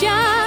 just